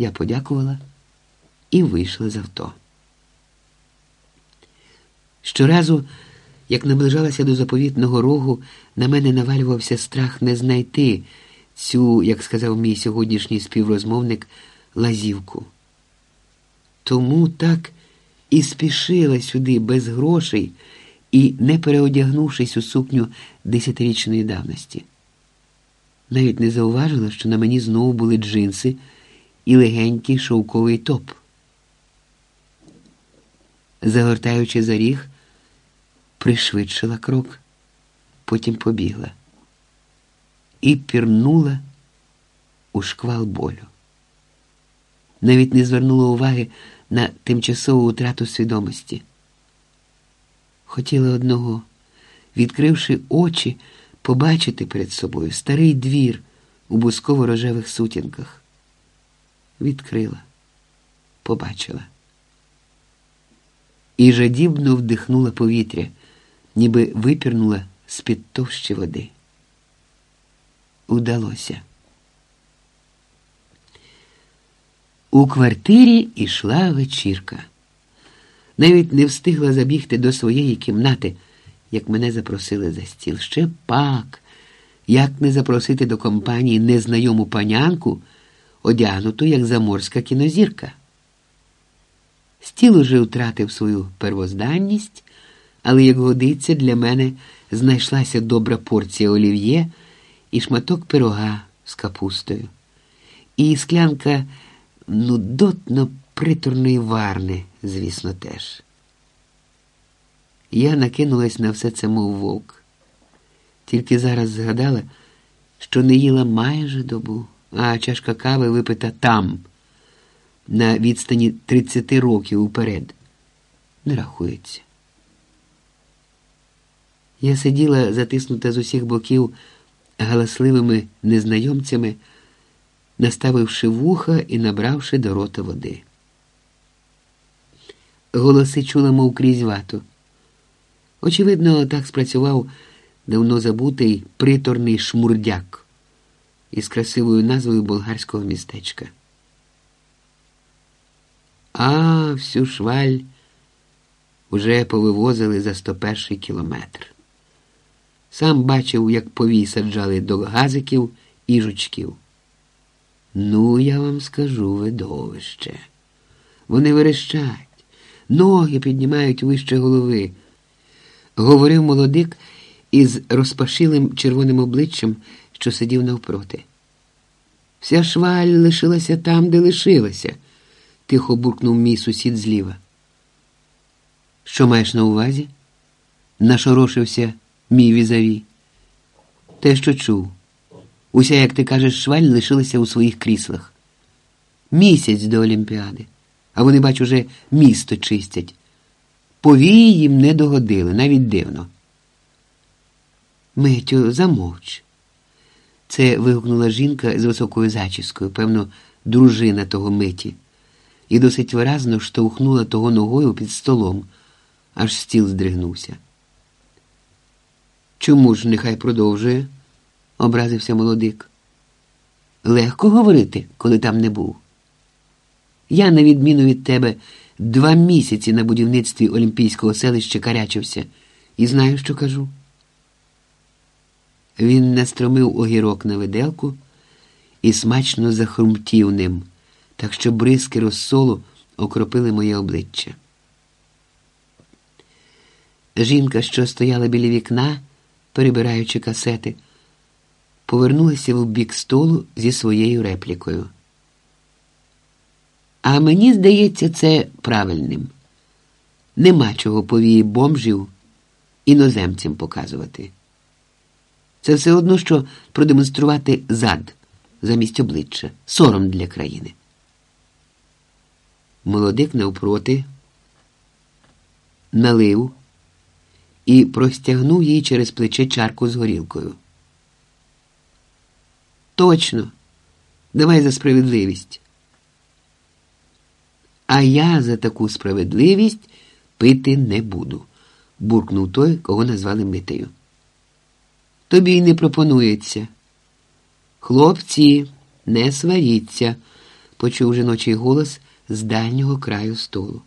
Я подякувала і вийшла з авто. Щоразу, як наближалася до заповітного рогу, на мене навалювався страх не знайти цю, як сказав мій сьогоднішній співрозмовник, лазівку. Тому так і спішила сюди без грошей і не переодягнувшись у сукню десятирічної давності. Навіть не зауважила, що на мені знову були джинси і легенький шовковий топ. Загортаючи за ріг, пришвидшила крок, потім побігла і пірнула у шквал болю. Навіть не звернула уваги на тимчасову втрату свідомості. Хотіла одного, відкривши очі, побачити перед собою старий двір у бусково рожевих сутінках. Відкрила, побачила. І жадібно вдихнула повітря, ніби випірнула з-під товщі води. Удалося. У квартирі ішла вечірка. Навіть не встигла забігти до своєї кімнати, як мене запросили за стіл. Ще пак, як не запросити до компанії незнайому панянку, одягнуту як заморська кінозірка. Стіл уже втратив свою первозданність, але, як годиться, для мене знайшлася добра порція олів'є і шматок пирога з капустою, і склянка нудотно приторної варни, звісно, теж. Я накинулась на все це, мов вовк. Тільки зараз згадала, що не їла майже добу, а чашка кави випита там, на відстані 30 років уперед, не рахується. Я сиділа, затиснута з усіх боків галасливими незнайомцями, наставивши вуха і набравши до рота води. Голоси чула, мов крізь вату. Очевидно, так спрацював давно забутий приторний шмурдяк із красивою назвою болгарського містечка. А всю шваль уже повивозили за 101 кілометр. Сам бачив, як повій саджали до газиків і жучків. Ну, я вам скажу видовище. Вони верещать, ноги піднімають вище голови. Говорив молодик із розпашилим червоним обличчям, що сидів навпроти. Вся шваль лишилася там, де лишилася, тихо буркнув мій сусід зліва. Що маєш на увазі? Нашорошився мій візаві. Те, що чув. Уся, як ти кажеш, шваль лишилася у своїх кріслах. Місяць до Олімпіади, а вони, бач, уже місто чистять. Повії їм не догодили, навіть дивно. Митю, замовч. Це вигукнула жінка з високою зачіскою, певно, дружина того миті, і досить виразно штовхнула того ногою під столом, аж стіл здригнувся. Чому ж нехай продовжує? образився молодик. Легко говорити, коли там не був. Я, на відміну від тебе, два місяці на будівництві Олімпійського селища карячився і знаю, що кажу. Він настромив огірок на виделку і смачно захрумтів ним, так що бризки розсолу окропили моє обличчя. Жінка, що стояла біля вікна, перебираючи касети, повернулася в бік столу зі своєю реплікою. А мені здається, це правильним. Нема чого повії бомжів іноземцям показувати. Це все одно, що продемонструвати зад замість обличчя, сором для країни. Молодик навпроти налив і простягнув їй через плече чарку з горілкою. Точно, давай за справедливість. А я за таку справедливість пити не буду, буркнув той, кого назвали Митею. Тобі й не пропонується. Хлопці, не сваріться, почув жіночий голос з дальнього краю столу.